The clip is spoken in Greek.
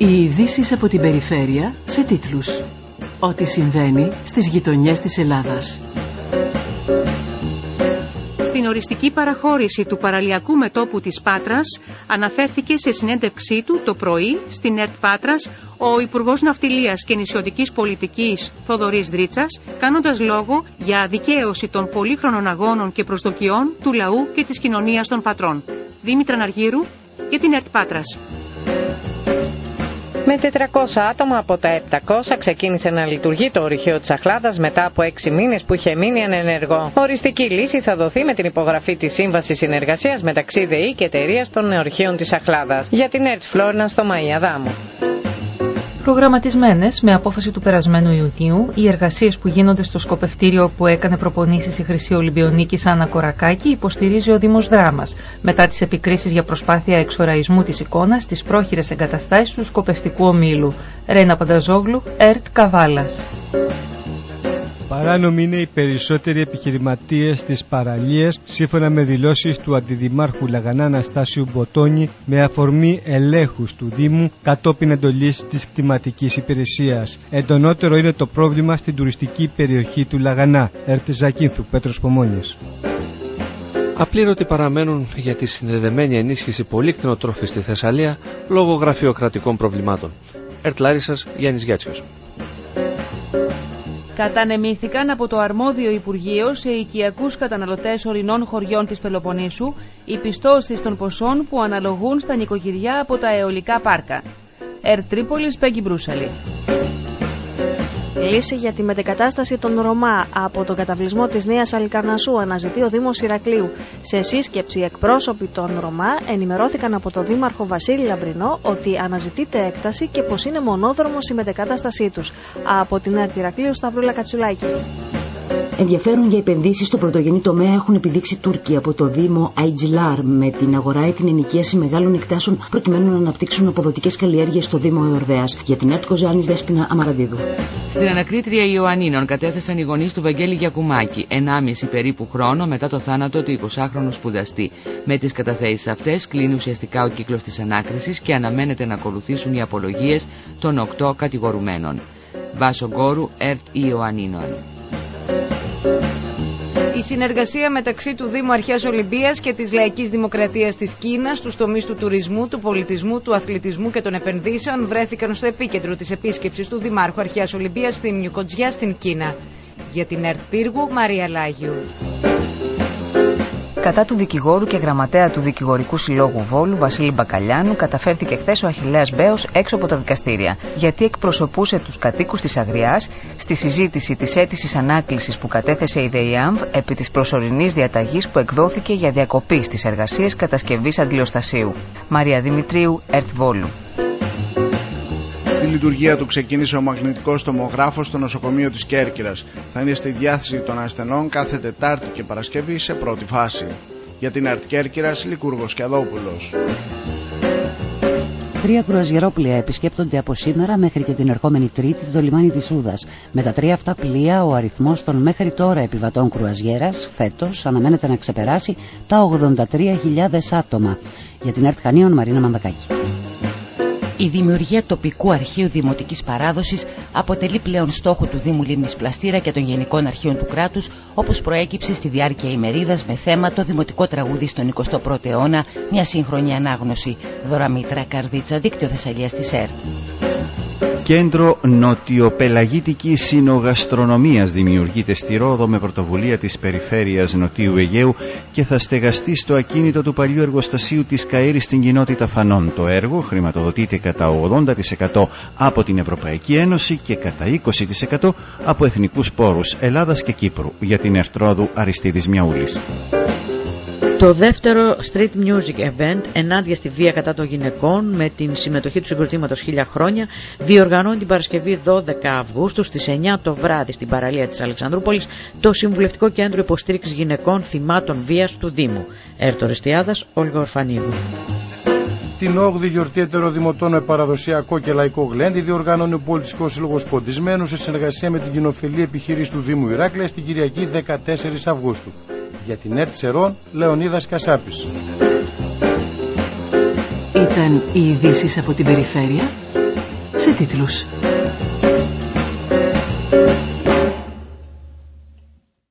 Οι ειδήσεις από την περιφέρεια σε τίτλους. Ό,τι συμβαίνει στις γειτονιές της Ελλάδας. Στην οριστική παραχώρηση του παραλιακού μετόπου της Πάτρας αναφέρθηκε σε συνέντευξή του το πρωί στην ΕΡΤ Πάτρας ο Υπουργός Ναυτιλίας και Νησιωτικής Πολιτικής Θοδωρής Δρίτσας κάνοντας λόγο για αδικαίωση των πολύχρονων αγώνων και προσδοκιών του λαού και της κοινωνίας των πατρών. Δήμητρα Ναργύρου για την ΕΡΤ Πάτρας. Με 400 άτομα από τα 700 ξεκίνησε να λειτουργεί το ορυχείο της Αχλάδας μετά από 6 μήνες που είχε μείνει ανενεργό. Οριστική λύση θα δοθεί με την υπογραφή της σύμβασης συνεργασίας μεταξύ ΔΕΗ και εταιρείας των ορυχείων της Αχλάδας. Για την ΕΡΤ Φλόρνα στο Μαϊαδάμου. Προγραμματισμένες με απόφαση του περασμένου Ιουνίου, οι εργασίες που γίνονται στο σκοπευτήριο που έκανε προπονήσεις η Χρυσή Ολυμπιονίκης Άννα Κορακάκη υποστηρίζει ο Δήμος Δράμας, μετά τις επικρίσεις για προσπάθεια εξοραϊσμού της εικόνας στις πρόχειρες εγκαταστάσεις του σκοπευτικού ομίλου. Ρένα Πανταζόγλου, ΕΡΤ Καβάλας. Παράνομοι είναι οι περισσότεροι επιχειρηματίες της παραλίας, σύμφωνα με δηλώσεις του Αντιδημάρχου Λαγανά Αναστάσιου Μποτόνη, με αφορμή ελέγχους του Δήμου κατόπιν εντολής της κτηματικής υπηρεσίας. Εντονότερο είναι το πρόβλημα στην τουριστική περιοχή του Λαγανά. Έρτε Ζακίνθου, Πέτρος Πομόνη. Απλήρωτοι παραμένουν για τη συνδεδεμένη ενίσχυση πολύ κτηνοτρόφη στη Θεσσαλία λόγω γραφειοκρατικών προβλημάτων. Ερτ Λάρισας, Γιάννης Γιάτσιος. Κατανεμήθηκαν από το αρμόδιο Υπουργείο σε οικιακούς καταναλωτές ορεινών χωριών της Πελοποννήσου οι πιστώσεις των ποσών που αναλογούν στα νοικοκυριά από τα αιωλικά πάρκα. Ερ Τρίπολης, Πέγγι Μπρούσαλη. Λύση για τη μετεκατάσταση των Ρωμά από τον καταβλισμό της Νέας Αλικαρνασού αναζητεί ο Δήμος Ηρακλείου. Σε σύσκεψη εκπρόσωποι των Ρωμά ενημερώθηκαν από τον Δήμαρχο Βασίλη Λαμπρινό ότι αναζητείται έκταση και πως είναι μονόδρομος η μετεκατάστασή τους. Από την Έρτη Ηρακλείου Σταυρούλα Κατσουλάκη. Ενδιαφέρον για επενδύσεις στο πρωτογενή τομέα έχουν επιδείξει Τούρκοι από το Δήμο Αιτζιλάρ με την αγορά ή την ενοικίαση μεγάλων εκτάσεων προκειμένου να αναπτύξουν αποδοτικές καλλιέργειες στο Δήμο Εορδέας. Για την ΕΡΤ Κοζάνη Δέσπινα Αμαραντίδου. Στην ανακρίτρια Ιωαννίνων κατέθεσαν οι γονείς του Βαγγέλη Γιακουμάκη, 1,5 περίπου χρόνο μετά το θάνατο του 20χρονου σπουδαστή. Με τις καταθέσεις αυτές κλείνει ουσιαστικά ο κύκλος της ανάκρισης και αναμένεται να ακολουθήσουν οι απολογίες των 8 κατηγορουμένων. Βάσο Γκόρου, ΕΡΤ Ιωαννίνων. Η συνεργασία μεταξύ του Δήμου Αρχαίας Ολυμπίας και της Λαϊκής Δημοκρατίας της Κίνας στους τομείς του τουρισμού, του πολιτισμού, του αθλητισμού και των επενδύσεων βρέθηκαν στο επίκεντρο της επίσκεψης του Δημάρχου Αρχαίας Ολυμπίας στην Νιουκοτζιά στην Κίνα. Για την ΕΡΤ Πύργου, Μαρία Λάγιου κατά του δικηγόρου και γραμματέα του Δικηγορικού Συλλόγου Βόλου, Βασίλη Μπακαλιάνου, καταφέρθηκε χθες ο Αχηλέα Μπέος έξω από τα δικαστήρια, γιατί εκπροσωπούσε τους κατοίκους της Αγριάς στη συζήτηση της αίτησης ανάκλησης που κατέθεσε η ΔΕΙΑΜΒ επί της προσωρινής διαταγής που εκδόθηκε για διακοπή στις εργασίες κατασκευής αντιλιοστασίου. Μαρία Δημητρίου, ΕΡΤ Βόλου λειτουργία του ξεκίνησε ο μαγνητικός τομογράφος στο νοσοκομείο της Κέρκυρας. Θα είναι στη διάθεση των ασθενών κάθε Τετάρτη και Παρασκευή σε πρώτη φάση. Για την ΕΡΤ Κέρκυρας, Λικούργος Κιαδόπουλος. Τρία κρουαζιερόπλια επισκέπτονται από σήμερα μέχρι και την ερχόμενη Τρίτη το λιμάνι της Ούδα. Με τα τρία αυτά πλοία, ο αριθμός των μέχρι τώρα επιβατών κρουαζιέρας φέτος αναμένεται να ξεπεράσει τα 83.000 άτομα. Για την ΕΡΤ Χανίων, Μαρίνα Μανδακάκη. Η δημιουργία τοπικού αρχείου δημοτικής παράδοσης αποτελεί πλέον στόχο του Δήμου Λίμνης Πλαστήρα και των Γενικών Αρχείων του κράτους, όπως προέκυψε στη διάρκεια ημερίδας με θέμα το δημοτικό τραγούδι στον 21ο αιώνα, μια σύγχρονη ανάγνωση. Δωραμήτρα Καρδίτσα, δίκτυο Θεσσαλίας της ΕΡΤ. Κέντρο Νοτιοπελαγίτικης Συνογαστρονομίας δημιουργείται στη Ρόδο με πρωτοβουλία της Περιφέρειας Νοτιού Αιγαίου και θα στεγαστεί στο ακίνητο του παλιού εργοστασίου της ΚΑΕΡΗ στην κοινότητα Φανών. Το έργο χρηματοδοτείται κατά 80% από την Ευρωπαϊκή Ένωση και κατά 20% από εθνικούς πόρους Ελλάδας και Κύπρου για την Ερτρόδου Αριστίδης Μιαούλης. Το δεύτερο Street Music Event ενάντια στη βία κατά των γυναικών με την συμμετοχή του συγκροτήματος Χίλια Χρόνια διοργανώνει την Παρασκευή 12 Αυγούστου στις 9 το βράδυ στην παραλία της Αλεξανδρούπολης το Συμβουλευτικό Κέντρο Υποστήριξης Γυναικών Θυμάτων Βίας του Δήμου. Έρτο Ρεστιάδας, Όλγα Ορφανίδου. Την 8η γιορτή ετεροδημοτών με παραδοσιακό και λαϊκό γλέντι διοργάνωνε ο Πολιτικός Σύλλογος Ποντισμένου σε συνεργασία με την κοινοφιλή επιχείρηση του Δήμου Ηράκλειας την Κυριακή 14 Αυγούστου για την ΕΡΤ Σερών Λεωνίδας Κασάπης. Ήταν οι ειδήσεις από την περιφέρεια σε τίτλους.